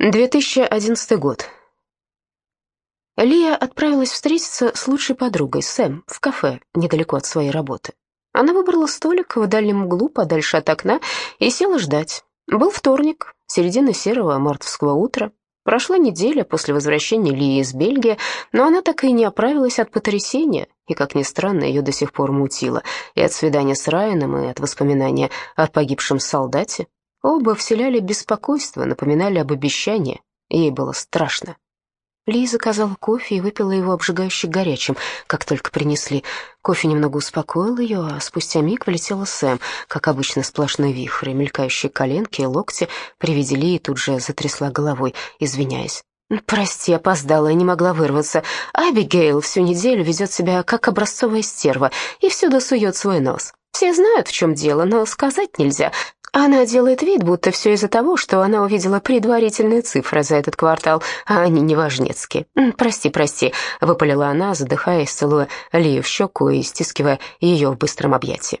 2011 год. Лия отправилась встретиться с лучшей подругой, Сэм, в кафе, недалеко от своей работы. Она выбрала столик в дальнем углу, подальше от окна, и села ждать. Был вторник, середина серого мартовского утра. Прошла неделя после возвращения Лии из Бельгии, но она так и не оправилась от потрясения, и, как ни странно, ее до сих пор мутило, и от свидания с Райаном, и от воспоминания о погибшем солдате, Оба вселяли беспокойство, напоминали об обещании. Ей было страшно. Ли заказала кофе и выпила его обжигающе горячим, как только принесли. Кофе немного успокоил ее, а спустя миг влетела Сэм, как обычно сплошной вихрь, и мелькающие коленки и локти при виде Ли тут же затрясла головой, извиняясь. «Прости, опоздала, не могла вырваться. Абигейл всю неделю ведет себя как образцовая стерва и всюду сует свой нос. Все знают, в чем дело, но сказать нельзя. Она делает вид, будто все из-за того, что она увидела предварительные цифры за этот квартал, а они неважнецкие. «Прости, прости», — выпалила она, задыхаясь, целуя Лию в щеку и стискивая ее в быстром объятии.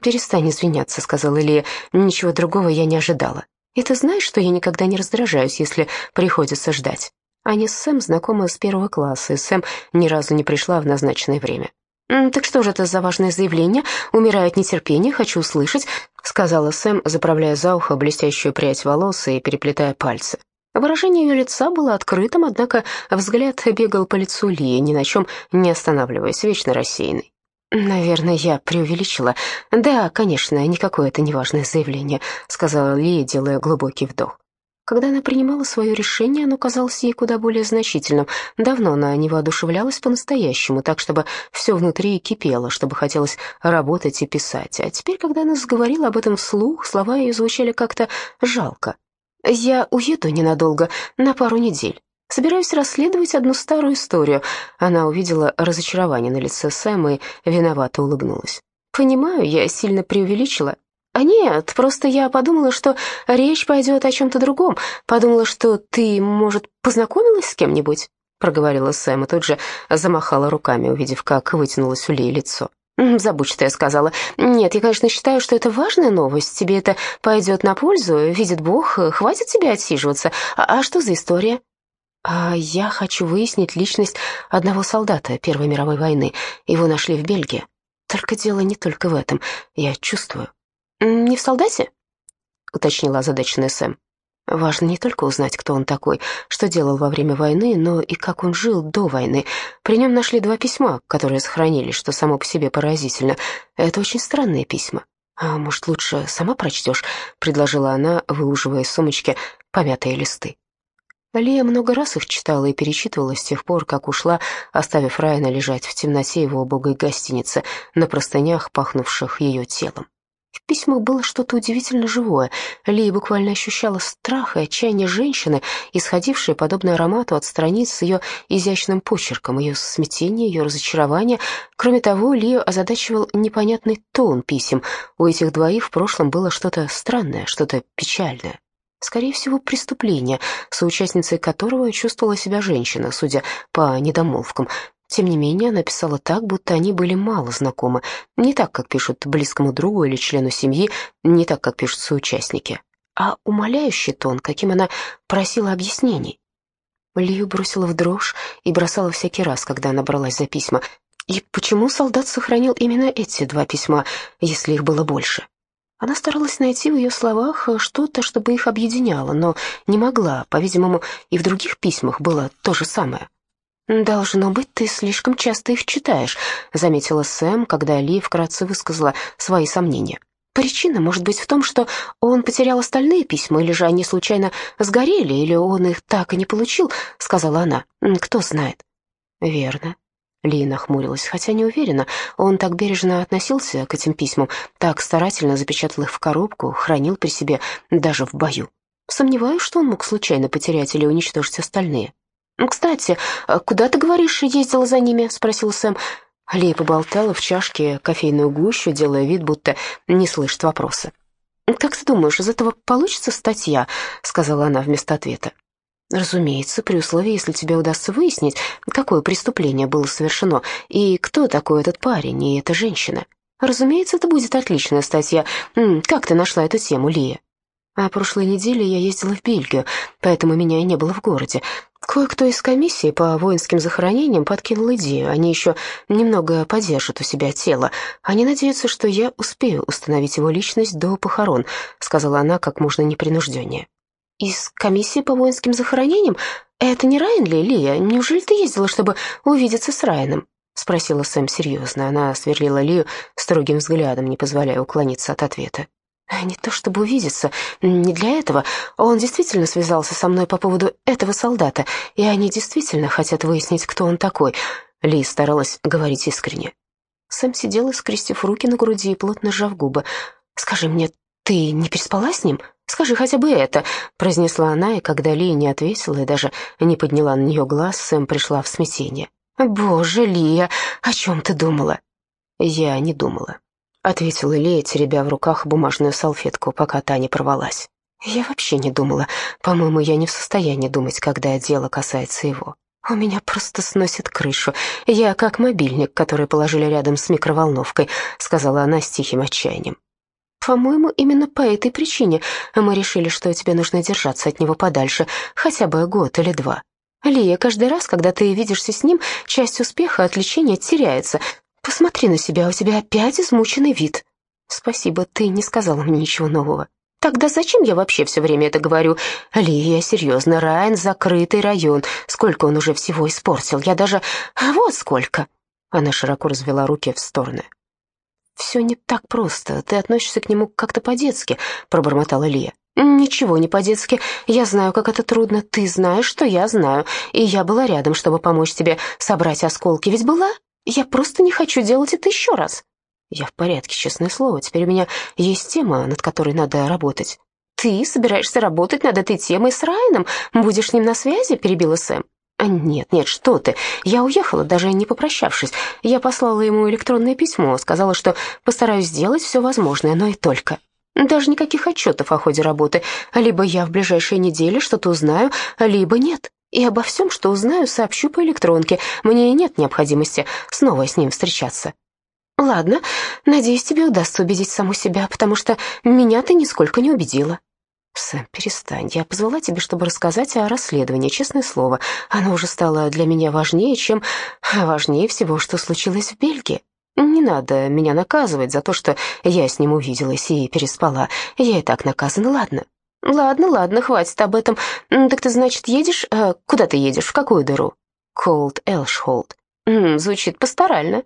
«Перестань извиняться», — сказала Лия. «Ничего другого я не ожидала. И ты знаешь, что я никогда не раздражаюсь, если приходится ждать?» Они с Сэм знакомы с первого класса, и Сэм ни разу не пришла в назначенное время. «Так что же это за важное заявление? Умираю от нетерпения, хочу услышать», — сказала Сэм, заправляя за ухо блестящую прядь волос и переплетая пальцы. Выражение ее лица было открытым, однако взгляд бегал по лицу Лии, ни на чем не останавливаясь, вечно рассеянный. «Наверное, я преувеличила. Да, конечно, никакое это неважное заявление», — сказала Лия, делая глубокий вдох. Когда она принимала свое решение, оно казалось ей куда более значительным. Давно она не воодушевлялась по-настоящему, так, чтобы все внутри кипело, чтобы хотелось работать и писать. А теперь, когда она заговорила об этом вслух, слова ее звучали как-то жалко. «Я уеду ненадолго, на пару недель. Собираюсь расследовать одну старую историю». Она увидела разочарование на лице Сэма и виновато улыбнулась. «Понимаю, я сильно преувеличила. «А нет, просто я подумала, что речь пойдет о чем-то другом. Подумала, что ты, может, познакомилась с кем-нибудь?» проговорила Сэм и тут же замахала руками, увидев, как вытянулось у Ли лицо. «Забудь, что я сказала. Нет, я, конечно, считаю, что это важная новость. Тебе это пойдет на пользу. Видит Бог, хватит тебе отсиживаться. А, а что за история?» а «Я хочу выяснить личность одного солдата Первой мировой войны. Его нашли в Бельгии. Только дело не только в этом. Я чувствую. «Не в солдате?» — уточнила озадаченная Сэм. Важно не только узнать, кто он такой, что делал во время войны, но и как он жил до войны. При нем нашли два письма, которые сохранились, что само по себе поразительно. Это очень странные письма. «А может, лучше сама прочтешь?» — предложила она, выуживая из сумочки помятые листы. Лия много раз их читала и перечитывала с тех пор, как ушла, оставив Райана лежать в темноте его убогой гостиницы на простынях, пахнувших ее телом. В письмах было что-то удивительно живое. Лия буквально ощущала страх и отчаяние женщины, исходившие, подобно аромату, от страниц с ее изящным почерком, ее смятение, ее разочарование. Кроме того, Лию озадачивал непонятный тон писем. У этих двоих в прошлом было что-то странное, что-то печальное. Скорее всего, преступление, соучастницей которого чувствовала себя женщина, судя по недомолвкам. Тем не менее, она писала так, будто они были мало знакомы. Не так, как пишут близкому другу или члену семьи, не так, как пишут соучастники, а умоляющий тон, каким она просила объяснений. Лию бросила в дрожь и бросала всякий раз, когда она бралась за письма. И почему солдат сохранил именно эти два письма, если их было больше? Она старалась найти в ее словах что-то, чтобы их объединяло, но не могла. По-видимому, и в других письмах было то же самое. «Должно быть, ты слишком часто их читаешь», — заметила Сэм, когда Ли вкратце высказала свои сомнения. «Причина может быть в том, что он потерял остальные письма, или же они случайно сгорели, или он их так и не получил», — сказала она. «Кто знает». «Верно». Ли нахмурилась, хотя не уверена. Он так бережно относился к этим письмам, так старательно запечатал их в коробку, хранил при себе даже в бою. Сомневаюсь, что он мог случайно потерять или уничтожить остальные. Ну, «Кстати, а куда, ты говоришь, ездила за ними?» — спросил Сэм. Лея поболтала в чашке кофейную гущу, делая вид, будто не слышит вопроса. «Как ты думаешь, из этого получится статья?» — сказала она вместо ответа. «Разумеется, при условии, если тебе удастся выяснить, какое преступление было совершено, и кто такой этот парень и эта женщина. Разумеется, это будет отличная статья. Как ты нашла эту тему, Лия?» А прошлой неделе я ездила в Бельгию, поэтому меня и не было в городе. Кое-кто из комиссии по воинским захоронениям подкинул идею. Они еще немного подержат у себя тело. Они надеются, что я успею установить его личность до похорон», — сказала она как можно непринужденнее. «Из комиссии по воинским захоронениям? Это не Райан ли, Лия? Неужели ты ездила, чтобы увидеться с Райаном?» — спросила Сэм серьезно. Она сверлила Лию строгим взглядом, не позволяя уклониться от ответа. Не то чтобы увидеться, не для этого. Он действительно связался со мной по поводу этого солдата, и они действительно хотят выяснить, кто он такой. Ли старалась говорить искренне. Сэм сидела, скрестив руки на груди и плотно сжав губы. «Скажи мне, ты не переспала с ним? Скажи хотя бы это», — произнесла она, и когда Ли не ответила и даже не подняла на нее глаз, Сэм пришла в смятение. «Боже, Лия, о чем ты думала?» «Я не думала», ответила Лея, теребя в руках бумажную салфетку, пока та не порвалась. «Я вообще не думала. По-моему, я не в состоянии думать, когда дело касается его. У меня просто сносит крышу. Я как мобильник, который положили рядом с микроволновкой», — сказала она с тихим отчаянием. «По-моему, именно по этой причине мы решили, что тебе нужно держаться от него подальше, хотя бы год или два. Лия, каждый раз, когда ты видишься с ним, часть успеха от лечения теряется. Посмотри на себя, у тебя опять измученный вид. Спасибо, ты не сказала мне ничего нового. Тогда зачем я вообще все время это говорю? Ливия, серьезно, Райан — закрытый район. Сколько он уже всего испортил? Я даже... А вот сколько!» Она широко развела руки в стороны. «Все не так просто. Ты относишься к нему как-то по-детски», — пробормотала Лия. «Ничего не по-детски. Я знаю, как это трудно. Ты знаешь, что я знаю. И я была рядом, чтобы помочь тебе собрать осколки. Ведь была? Я просто не хочу делать это еще раз. Я в порядке, честное слово. Теперь у меня есть тема, над которой надо работать. Ты собираешься работать над этой темой с Райаном? Будешь с ним на связи? Перебила Сэм. А нет, нет, что ты. Я уехала, даже не попрощавшись. Я послала ему электронное письмо, сказала, что постараюсь сделать все возможное, но и только. Даже никаких отчетов о ходе работы. Либо я в ближайшие недели что-то узнаю, либо нет. И обо всем, что узнаю, сообщу по электронке. Мне нет необходимости снова с ним встречаться. Ладно, надеюсь, тебе удастся убедить саму себя, потому что меня ты нисколько не убедила. Сэм, перестань. Я позвала тебя, чтобы рассказать о расследовании, честное слово. Оно уже стало для меня важнее, чем... важнее всего, что случилось в Бельгии. Не надо меня наказывать за то, что я с ним увиделась и переспала. Я и так наказана, ладно? «Ладно, ладно, хватит об этом. Так ты, значит, едешь? Э, куда ты едешь? В какую дыру?» «Колд Элшхолд». «Звучит пасторально».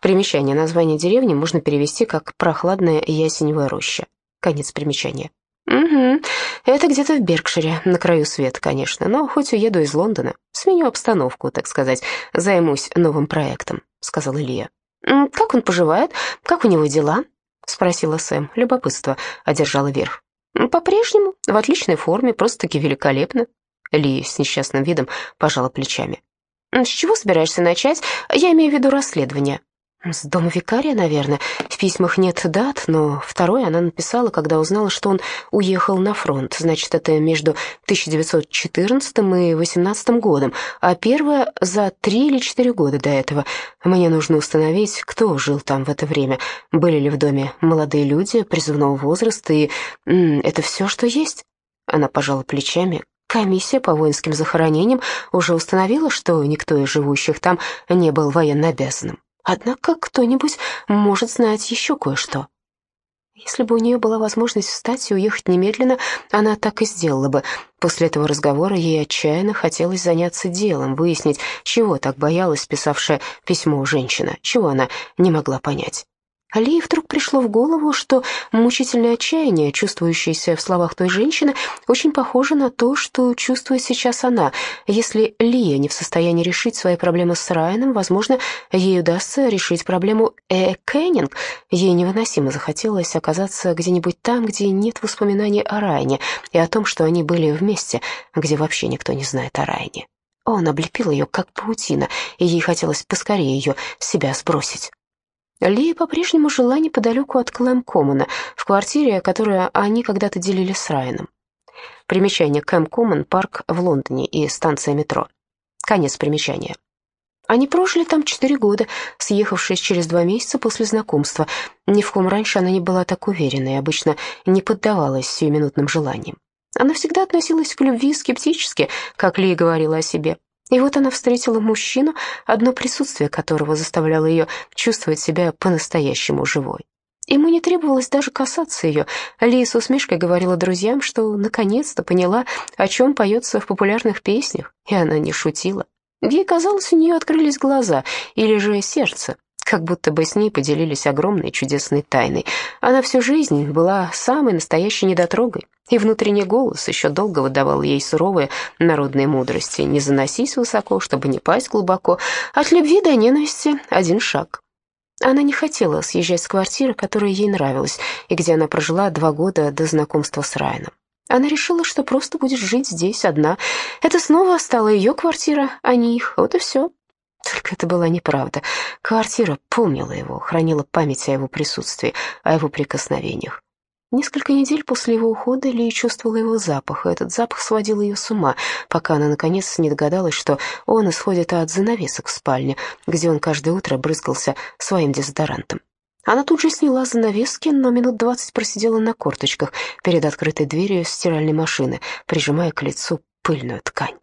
Примечание. Название деревни можно перевести как «прохладная ясеневая роща». Конец примечания. «Угу, это где-то в Беркшире, на краю света, конечно, но хоть уеду из Лондона, сменю обстановку, так сказать, займусь новым проектом», — сказал Илья. «Как он поживает? Как у него дела?» — спросила Сэм. Любопытство одержало верх. «По-прежнему, в отличной форме, просто-таки великолепно». Ли с несчастным видом пожала плечами. «С чего собираешься начать? Я имею в виду расследование». С дома викария, наверное. В письмах нет дат, но второе она написала, когда узнала, что он уехал на фронт. Значит, это между 1914 и 18 годом, а первое за три или четыре года до этого. Мне нужно установить, кто жил там в это время. Были ли в доме молодые люди призывного возраста, и м -м, это все, что есть. Она пожала плечами. Комиссия по воинским захоронениям уже установила, что никто из живущих там не был военно обязанным. Однако кто-нибудь может знать еще кое-что. Если бы у нее была возможность встать и уехать немедленно, она так и сделала бы. После этого разговора ей отчаянно хотелось заняться делом, выяснить, чего так боялась писавшая письмо женщина, чего она не могла понять. Алии вдруг пришло в голову, что мучительное отчаяние, чувствующееся в словах той женщины, очень похоже на то, что чувствует сейчас она. Если Лия не в состоянии решить свои проблемы с Райаном, возможно, ей удастся решить проблему Э. Кеннинг. Ей невыносимо захотелось оказаться где-нибудь там, где нет воспоминаний о Райане и о том, что они были вместе, где вообще никто не знает о Райане. Он облепил ее, как паутина, и ей хотелось поскорее ее себя сбросить. Лия по-прежнему жила неподалеку от Клэм-Коммона, в квартире, которую они когда-то делили с Райаном. Примечание Кэм Коммон, парк в Лондоне и станция метро. Конец примечания. Они прожили там четыре года, съехавшись через два месяца после знакомства. Ни в ком раньше она не была так уверена и обычно не поддавалась сиюминутным желаниям. Она всегда относилась к любви скептически, как Ли говорила о себе. И вот она встретила мужчину, одно присутствие которого заставляло ее чувствовать себя по-настоящему живой. Ему не требовалось даже касаться ее. Ли с усмешкой говорила друзьям, что наконец-то поняла, о чем поется в популярных песнях, и она не шутила. Ей казалось, у нее открылись глаза или же сердце, как будто бы с ней поделились огромной чудесной тайной. Она всю жизнь была самой настоящей недотрогой, и внутренний голос еще долго выдавал ей суровые народные мудрости. «Не заносись высоко, чтобы не пасть глубоко. От любви до ненависти один шаг». Она не хотела съезжать с квартиры, которая ей нравилась, и где она прожила два года до знакомства с Райаном. Она решила, что просто будет жить здесь одна. Это снова стала ее квартира, а не их. Вот и все. Только это была неправда. Квартира помнила его, хранила память о его присутствии, о его прикосновениях. Несколько недель после его ухода Ли чувствовала его запах, и этот запах сводил ее с ума, пока она, наконец, не догадалась, что он исходит от занавесок в спальне, где он каждое утро брызгался своим дезодорантом. Она тут же сняла занавески, но минут двадцать просидела на корточках перед открытой дверью стиральной машины, прижимая к лицу пыльную ткань.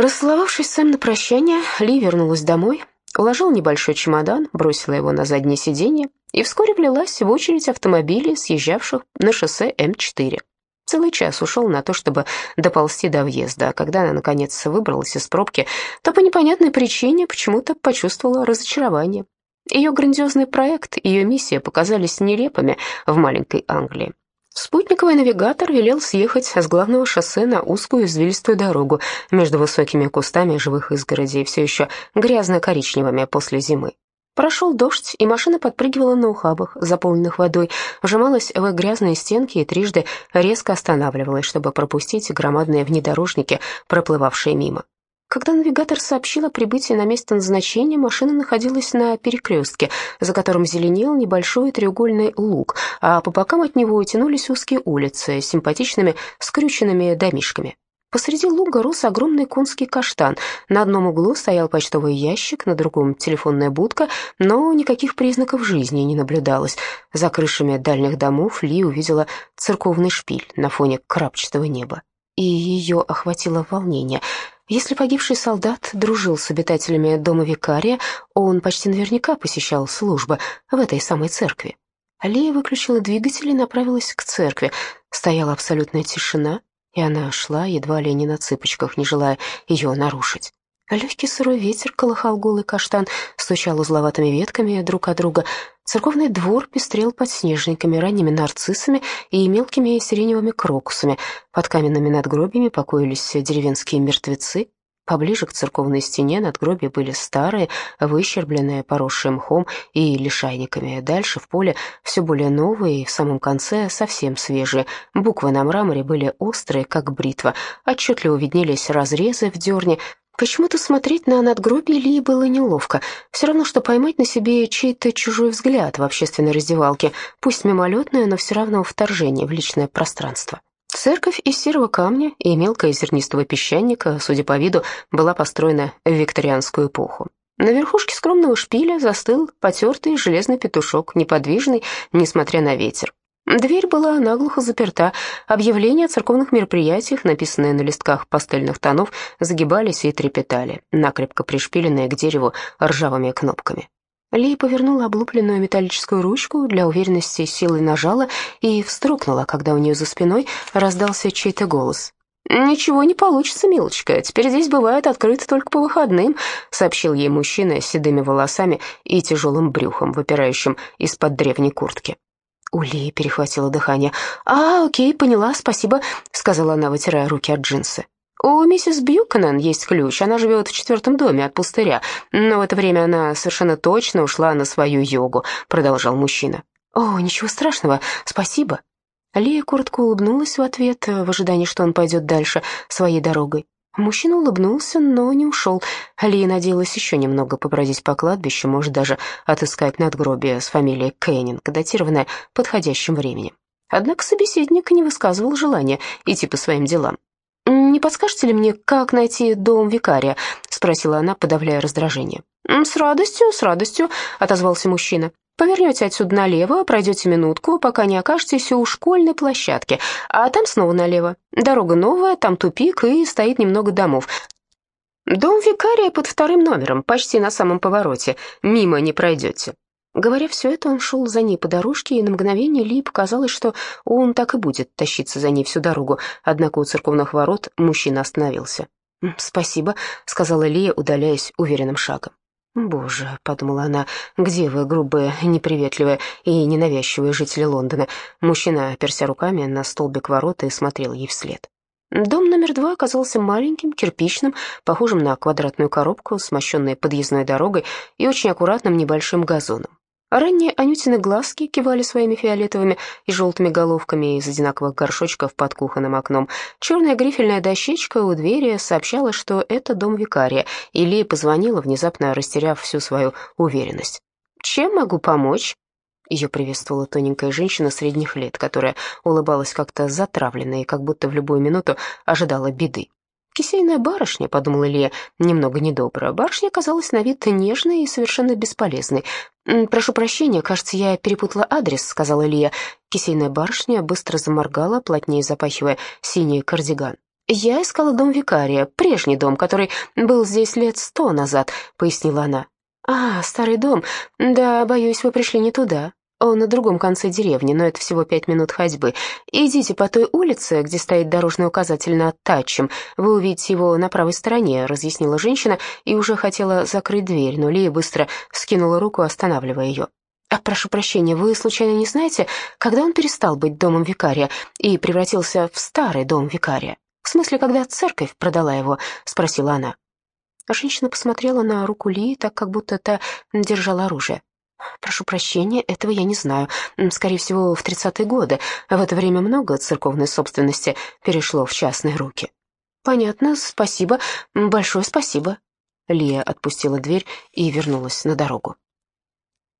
Расцеловавшись Сэм на прощание, Ли вернулась домой, уложила небольшой чемодан, бросила его на заднее сиденье и вскоре влилась в очередь автомобилей, съезжавших на шоссе М4. Целый час ушел на то, чтобы доползти до въезда, а когда она, наконец, выбралась из пробки, то по непонятной причине почему-то почувствовала разочарование. Ее грандиозный проект, ее миссия показались нелепыми в маленькой Англии. Спутниковый навигатор велел съехать с главного шоссе на узкую извилистую дорогу между высокими кустами живых изгородей, все еще грязно-коричневыми после зимы. Прошел дождь, и машина подпрыгивала на ухабах, заполненных водой, вжималась в грязные стенки и трижды резко останавливалась, чтобы пропустить громадные внедорожники, проплывавшие мимо. Когда навигатор сообщил о прибытии на место назначения, машина находилась на перекрестке, за которым зеленел небольшой треугольный луг, а по бокам от него тянулись узкие улицы с симпатичными скрюченными домишками. Посреди луга рос огромный конский каштан. На одном углу стоял почтовый ящик, на другом телефонная будка, но никаких признаков жизни не наблюдалось. За крышами дальних домов Ли увидела церковный шпиль на фоне крапчатого неба. И ее охватило волнение — если погибший солдат дружил с обитателями дома викария, он почти наверняка посещал службы в этой самой церкви. Алия выключила двигатель и направилась к церкви. Стояла абсолютная тишина, и она шла едва ли не на цыпочках, не желая ее нарушить. Легкий сырой ветер колыхал голый каштан, стучал узловатыми ветками друг от друга. Церковный двор пестрел подснежниками, ранними нарциссами и мелкими сиреневыми крокусами. Под каменными надгробиями покоились деревенские мертвецы. Поближе к церковной стене надгробия были старые, выщербленные, поросшие мхом и лишайниками. Дальше в поле все более новые и в самом конце совсем свежие. Буквы на мраморе были острые, как бритва. Отчетливо виднелись разрезы в дерне, Почему-то смотреть на надгробие Ли было неловко. Все равно, что поймать на себе чей-то чужой взгляд в общественной раздевалке, пусть мимолетное, но все равно вторжение в личное пространство. Церковь из серого камня и мелкого зернистого песчаника, судя по виду, была построена в викторианскую эпоху. На верхушке скромного шпиля застыл потертый железный петушок, неподвижный, несмотря на ветер. Дверь была наглухо заперта. Объявления о церковных мероприятиях, написанные на листках пастельных тонов, загибались и трепетали, накрепко пришпиленные к дереву ржавыми кнопками. Ли повернула облупленную металлическую ручку, для уверенности силой нажала и вструкнула, когда у нее за спиной раздался чей-то голос. «Ничего не получится, милочка, теперь здесь бывает открыто только по выходным», сообщил ей мужчина с седыми волосами и тяжелым брюхом, выпирающим из-под древней куртки. У Ли перехватило дыхание. «А, окей, поняла, спасибо», — сказала она, вытирая руки от джинсы. «У миссис Бьюкенен есть ключ, она живет в четвертом доме от пустыря, но в это время она совершенно точно ушла на свою йогу», — продолжал мужчина. «О, ничего страшного, спасибо». Лия коротко улыбнулась в ответ, в ожидании, что он пойдет дальше своей дорогой. Мужчина улыбнулся, но не ушел. Алия надеялась еще немного побродить по кладбищу, может даже отыскать надгробие с фамилией Кеннинг, датированное подходящим временем. Однако собеседник не высказывал желания идти по своим делам. «Не подскажете ли мне, как найти дом викария?» — спросила она, подавляя раздражение. «С радостью, с радостью», — отозвался мужчина. Повернете отсюда налево, пройдете минутку, пока не окажетесь у школьной площадки, а там снова налево. Дорога новая, там тупик и стоит немного домов. Дом викария под вторым номером, почти на самом повороте. Мимо не пройдете. Говоря все это, он шел за ней по дорожке, и на мгновение Ли показалось, что он так и будет тащиться за ней всю дорогу. Однако у церковных ворот мужчина остановился. «Спасибо», — сказала Лия, удаляясь уверенным шагом. «Боже», — подумала она, — «где вы, грубые, неприветливые и ненавязчивые жители Лондона?» Мужчина, оперся руками на столбик ворот и смотрел ей вслед. Дом номер два оказался маленьким, кирпичным, похожим на квадратную коробку, смощенной подъездной дорогой и очень аккуратным небольшим газоном. Ранние Анютины глазки кивали своими фиолетовыми и желтыми головками из одинаковых горшочков под кухонным окном. Черная грифельная дощечка у двери сообщала, что это дом викария, и Лия позвонила, внезапно растеряв всю свою уверенность. «Чем могу помочь?» Ее приветствовала тоненькая женщина средних лет, которая улыбалась как-то затравленно и как будто в любую минуту ожидала беды. «Кисейная барышня», — подумала Илья, немного недобро. Барышня казалась на вид нежной и совершенно бесполезной. «Прошу прощения, кажется, я перепутала адрес», — сказала Илья. Кисейная барышня быстро заморгала, плотнее запахивая синий кардиган. «Я искала дом викария, прежний дом, который был здесь лет сто назад», — пояснила она. «А, старый дом. Да, боюсь, вы пришли не туда. Он на другом конце деревни, но это всего пять минут ходьбы. Идите по той улице, где стоит дорожный указатель над Татчем. Вы увидите его на правой стороне», — разъяснила женщина и уже хотела закрыть дверь, но Лия быстро скинула руку, останавливая ее. «А, прошу прощения, вы случайно не знаете, когда он перестал быть домом викария и превратился в старый дом викария? В смысле, когда церковь продала его?» — спросила она. Женщина посмотрела на руку Лии, так как будто та держала оружие. «Прошу прощения, этого я не знаю. Скорее всего, в тридцатые годы. В это время много церковной собственности перешло в частные руки». «Понятно, спасибо. Большое спасибо». Лия отпустила дверь и вернулась на дорогу.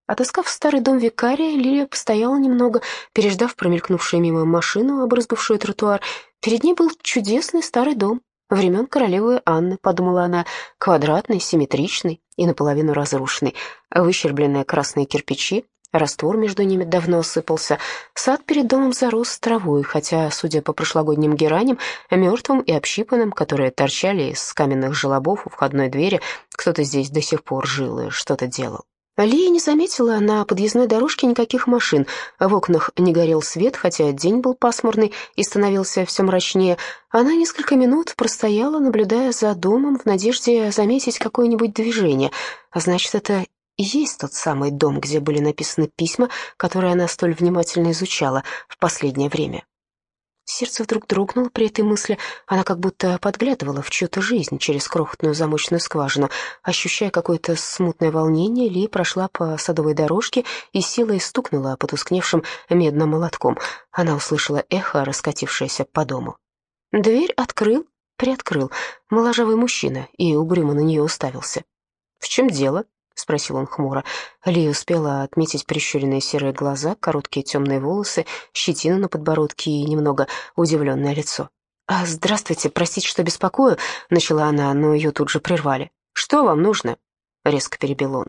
Отыскав старый дом викария, Лилия постояла немного, переждав промелькнувшую мимо машину, обрызгавшую тротуар. Перед ней был чудесный старый дом, времен королевы Анны, подумала она, квадратный, симметричный и наполовину разрушенный, выщербленные красные кирпичи, раствор между ними давно осыпался, сад перед домом зарос травой, хотя, судя по прошлогодним гераням, мертвым и общипанным, которые торчали из каменных желобов у входной двери, кто-то здесь до сих пор жил и что-то делал. Лия не заметила на подъездной дорожке никаких машин. В окнах не горел свет, хотя день был пасмурный и становился все мрачнее. Она несколько минут простояла, наблюдая за домом в надежде заметить какое-нибудь движение. А значит, это и есть тот самый дом, где были написаны письма, которые она столь внимательно изучала в последнее время. Сердце вдруг дрогнуло при этой мысли. Она как будто подглядывала в чью-то жизнь через крохотную замочную скважину. Ощущая какое-то смутное волнение, Ли прошла по садовой дорожке и силой стукнула потускневшим медным молотком. Она услышала эхо, раскатившееся по дому. Дверь открыл, приоткрыл моложавый мужчина и угрюмо на нее уставился. «В чем дело?» — спросил он хмуро. Ли успела отметить прищуренные серые глаза, короткие темные волосы, щетину на подбородке и немного удивленное лицо. «А, «Здравствуйте, простите, что беспокою», — начала она, но ее тут же прервали. «Что вам нужно?» — резко перебил он.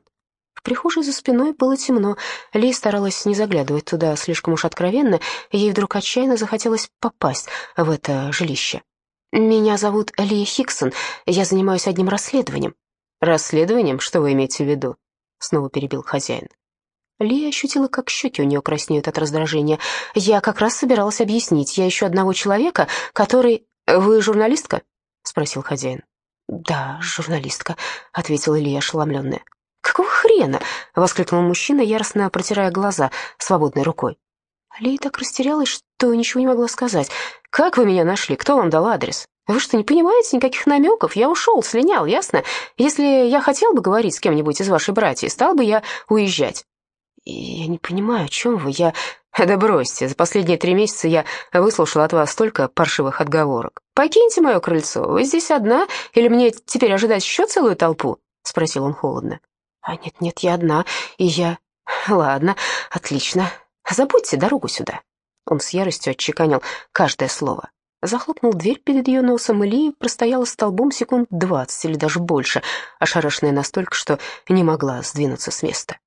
В прихожей за спиной было темно. Ли старалась не заглядывать туда слишком уж откровенно, ей вдруг отчаянно захотелось попасть в это жилище. «Меня зовут Ли Хиксон, я занимаюсь одним расследованием», «Расследованием? Что вы имеете в виду?» Снова перебил хозяин. Лия ощутила, как щеки у нее краснеют от раздражения. «Я как раз собиралась объяснить. Я ищу одного человека, который...» «Вы журналистка?» — спросил хозяин. «Да, журналистка», — ответила Лия ошеломленная. «Какого хрена?» — воскликнул мужчина, яростно протирая глаза свободной рукой. Лия так растерялась, что ничего не могла сказать. «Как вы меня нашли? Кто вам дал адрес?» Вы что, не понимаете никаких намеков? Я ушел, слинял, ясно? Если я хотел бы говорить с кем-нибудь из вашей братьев, стал бы я уезжать. Я не понимаю, о чем вы, я... Да бросьте, за последние три месяца я выслушал от вас столько паршивых отговорок. Покиньте мое крыльцо, вы здесь одна, или мне теперь ожидать еще целую толпу? Спросил он холодно. А нет-нет, я одна, и я... Ладно, отлично. Забудьте дорогу сюда. Он с яростью отчеканил каждое слово. Захлопнул дверь перед ее носом, и Ли простояла столбом секунд двадцать или даже больше, ошарашенная настолько, что не могла сдвинуться с места.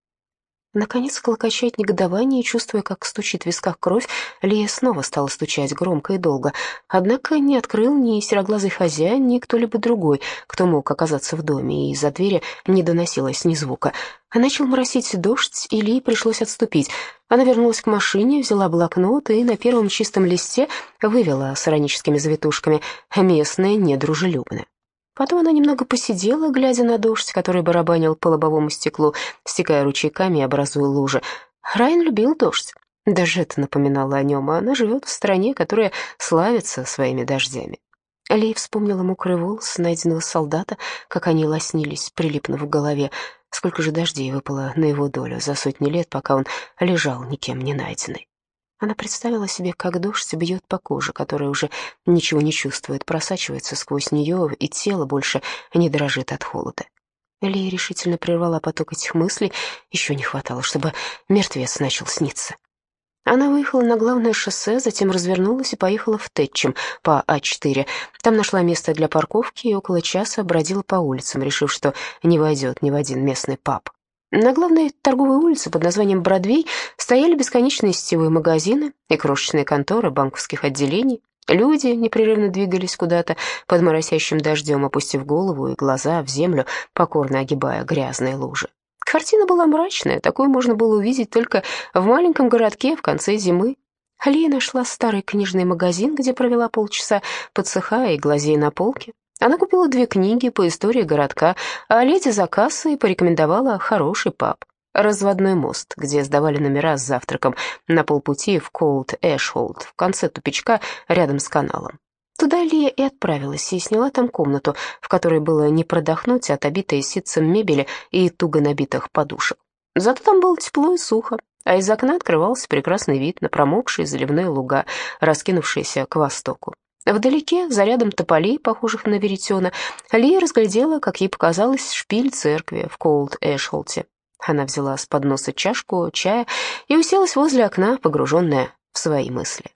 Наконец, колокочать негодование, и, чувствуя, как стучит в висках кровь, Лия снова стала стучать громко и долго. Однако не открыл ни сероглазый хозяин, ни кто-либо другой, кто мог оказаться в доме, и из-за двери не доносилось ни звука. Начал моросить дождь, и Лии пришлось отступить. Она вернулась к машине, взяла блокнот и на первом чистом листе вывела с ироническими завитушками «Местное недружелюбное». Потом она немного посидела, глядя на дождь, который барабанил по лобовому стеклу, стекая ручейками и образуя лужи. Райан любил дождь. Даже это напоминало о нем, а она живет в стране, которая славится своими дождями. Лей вспомнила мокрый волос найденного солдата, как они лоснились, прилипнув в голове. Сколько же дождей выпало на его долю за сотни лет, пока он лежал никем не найденный. Она представила себе, как дождь бьет по коже, которая уже ничего не чувствует, просачивается сквозь нее, и тело больше не дрожит от холода. Лия решительно прервала поток этих мыслей. Еще не хватало, чтобы мертвец начал сниться. Она выехала на главное шоссе, затем развернулась и поехала в Тэтчем по А4. Там нашла место для парковки и около часа бродила по улицам, решив, что не войдет ни в один местный паб. На главной торговой улице под названием Бродвей стояли бесконечные сетевые магазины и крошечные конторы банковских отделений. Люди непрерывно двигались куда-то под моросящим дождем, опустив голову и глаза в землю, покорно огибая грязные лужи. Картина была мрачная, такую можно было увидеть только в маленьком городке в конце зимы. Алия нашла старый книжный магазин, где провела полчаса, подсыхая и глазея на полке. Она купила две книги по истории городка, а леди за кассой порекомендовала хороший паб. Разводной мост, где сдавали номера с завтраком на полпути в Коулд Эшхолд, в конце тупичка рядом с каналом. Туда Лия и отправилась, и сняла там комнату, в которой было не продохнуть от обитой ситцем мебели и туго набитых подушек. Зато там было тепло и сухо, а из окна открывался прекрасный вид на промокшие заливные луга, раскинувшиеся к востоку. Вдалеке, за рядом тополей, похожих на веретена, Лия разглядела, как ей показалось, шпиль церкви в Коулд-Эшхолте. Она взяла с подноса чашку чая и уселась возле окна, погруженная в свои мысли.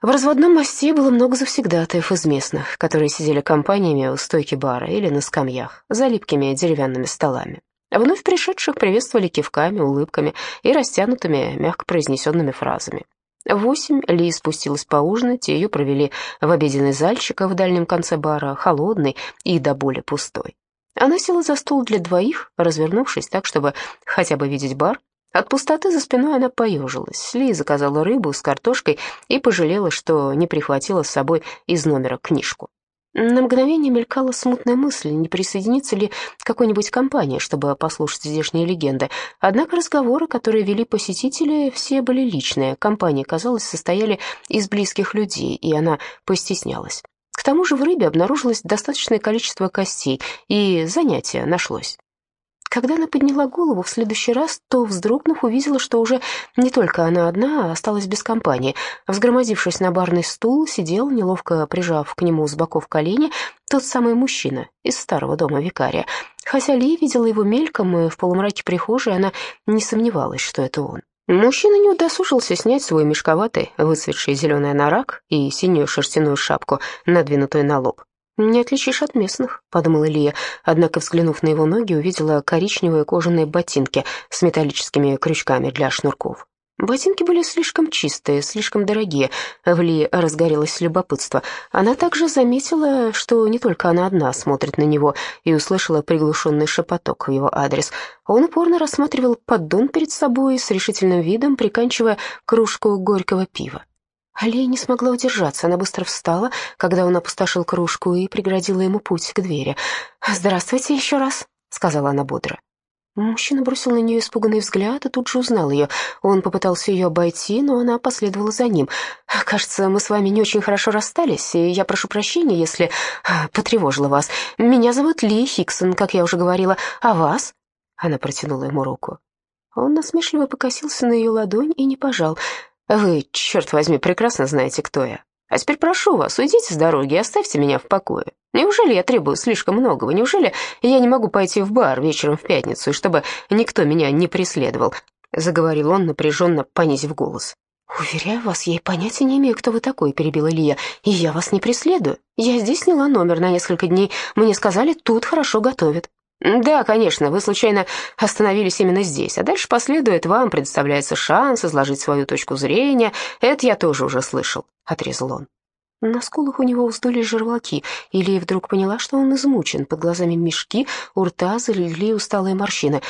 В разводном мосте было много завсегдатаев из местных, которые сидели компаниями у стойки бара или на скамьях, за липкими деревянными столами. Вновь пришедших приветствовали кивками, улыбками и растянутыми, мягко произнесенными фразами. В восемь Ли спустилась поужинать, и ее провели в обеденный зальчик в дальнем конце бара, холодный и до боли пустой. Она села за стол для двоих, развернувшись так, чтобы хотя бы видеть бар. От пустоты за спиной она поежилась. Ли заказала рыбу с картошкой и пожалела, что не прихватила с собой из номера книжку. На мгновение мелькала смутная мысль, не присоединиться ли какой-нибудь компании, чтобы послушать здешние легенды. Однако разговоры, которые вели посетители, все были личные. Компании, казалось, состояли из близких людей, и она постеснялась. К тому же в рыбе обнаружилось достаточное количество костей, и занятие нашлось. Когда она подняла голову в следующий раз, то, вздрогнув, увидела, что уже не только она одна а осталась без компании. Взгромозившись на барный стул, сидел, неловко прижав к нему с боков колени, тот самый мужчина из старого дома викария. Хотя Ли видела его мельком, и в полумраке прихожей она не сомневалась, что это он. Мужчина не удосужился снять свой мешковатый, выцветший зеленый нарак и синюю шерстяную шапку, надвинутую на лоб. «Не отличишь от местных», — подумала Лия, однако, взглянув на его ноги, увидела коричневые кожаные ботинки с металлическими крючками для шнурков. Ботинки были слишком чистые, слишком дорогие. В Ли разгорелось любопытство. Она также заметила, что не только она одна смотрит на него, и услышала приглушенный шепоток в его адрес. Он упорно рассматривал поддон перед собой с решительным видом, приканчивая кружку горького пива. Алия не смогла удержаться. Она быстро встала, когда он опустошил кружку и преградила ему путь к двери. «Здравствуйте еще раз», — сказала она бодро. Мужчина бросил на нее испуганный взгляд и тут же узнал ее. Он попытался ее обойти, но она последовала за ним. «Кажется, мы с вами не очень хорошо расстались, и я прошу прощения, если а, потревожила вас. Меня зовут Ли Хиксон, как я уже говорила. А вас?» Она протянула ему руку. Он насмешливо покосился на ее ладонь и не пожал. Вы, черт возьми, прекрасно знаете, кто я. А теперь прошу вас, уйдите с дороги и оставьте меня в покое. Неужели я требую слишком многого? Неужели я не могу пойти в бар вечером в пятницу, и чтобы никто меня не преследовал?» Заговорил он, напряженно понизив голос. «Уверяю вас, я и понятия не имею, кто вы такой», — перебила Лия. «И я вас не преследую. Я здесь сняла номер на несколько дней. Мне сказали, тут хорошо готовят». «Да, конечно, вы случайно остановились именно здесь, а дальше последует, вам предоставляется шанс изложить свою точку зрения. Это я тоже уже слышал», — отрезал он. На скулах у него вздулись желваки, и Лия вдруг поняла, что он измучен. Под глазами мешки, у рта залегли усталые морщины.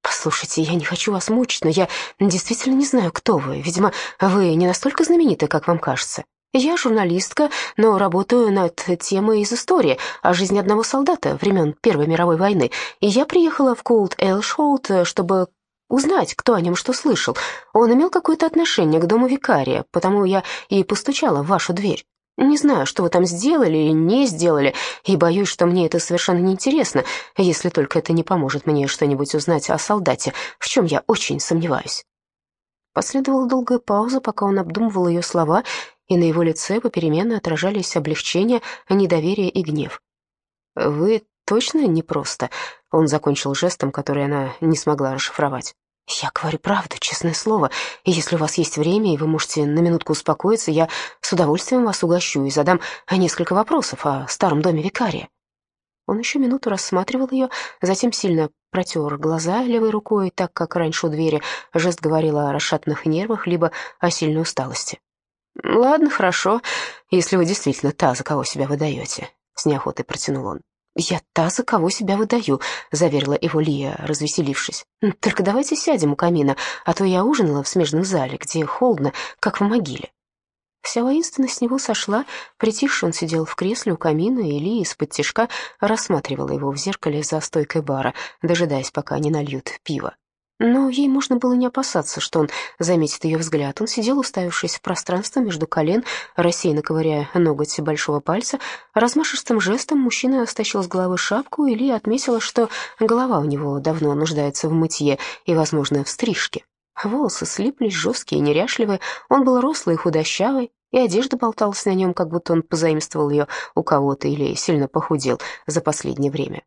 «Послушайте, я не хочу вас мучить, но я действительно не знаю, кто вы. Видимо, вы не настолько знамениты, как вам кажется. Я журналистка, но работаю над темой из истории о жизни одного солдата времен Первой мировой войны, и я приехала в Култ Элшоут, чтобы узнать, кто о нем что слышал. Он имел какое-то отношение к дому викария, потому я и постучала в вашу дверь. Не знаю, что вы там сделали или не сделали, и боюсь, что мне это совершенно неинтересно, если только это не поможет мне что-нибудь узнать о солдате, в чем я очень сомневаюсь». Последовала долгая пауза, пока он обдумывал ее слова, и на его лице попеременно отражались облегчение, недоверие и гнев. «Вы точно не просто?» — он закончил жестом, который она не смогла расшифровать. «Я говорю правду, честное слово. И если у вас есть время, и вы можете на минутку успокоиться, я с удовольствием вас угощу и задам несколько вопросов о старом доме викария». Он еще минуту рассматривал ее, затем сильно протер глаза левой рукой, так как раньше у двери жест говорил о расшатанных нервах, либо о сильной усталости. «Ладно, хорошо, если вы действительно та, за кого себя выдаете», — с неохотой протянул он. «Я та, за кого себя выдаю», — заверила его Лия, развеселившись. «Только давайте сядем у камина, а то я ужинала в смежном зале, где холодно, как в могиле». Вся воинственность с него сошла, притихший он сидел в кресле у камина, и Лия из-под тишка рассматривала его в зеркале за стойкой бара, дожидаясь, пока не нальют пиво. Но ей можно было не опасаться, что он заметит ее взгляд. Он сидел, уставившись в пространство между колен, рассеянно ковыряя ноготь большого пальца. Размашистым жестом мужчина стащил с головы шапку, и Ли отметила, что голова у него давно нуждается в мытье и, возможно, в стрижке. Волосы слиплись, жесткие и неряшливые, он был рослый и худощавый, и одежда болталась на нем, как будто он позаимствовал ее у кого-то или сильно похудел за последнее время.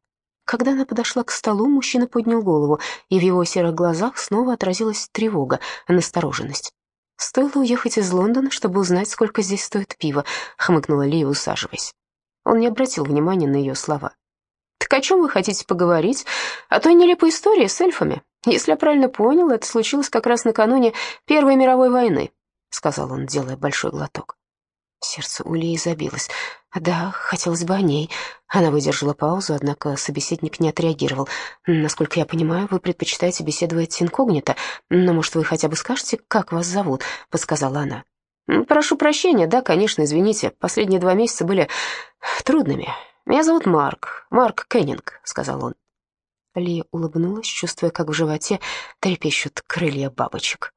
Когда она подошла к столу, мужчина поднял голову, и в его серых глазах снова отразилась тревога, настороженность. «Стоило уехать из Лондона, чтобы узнать, сколько здесь стоит пиво», — хмыкнула Лия, усаживаясь. Он не обратил внимания на ее слова. «Так о чем вы хотите поговорить? О той нелепой истории с эльфами? Если я правильно понял, это случилось как раз накануне Первой мировой войны», — сказал он, делая большой глоток. Сердце у Лии забилось. «Да, хотелось бы о ней». Она выдержала паузу, однако собеседник не отреагировал. «Насколько я понимаю, вы предпочитаете беседовать инкогнито, но, может, вы хотя бы скажете, как вас зовут?» — подсказала она. «Прошу прощения, да, конечно, извините. Последние два месяца были трудными. Меня зовут Марк, Марк Кеннинг», — сказал он. Ли улыбнулась, чувствуя, как в животе трепещут крылья бабочек.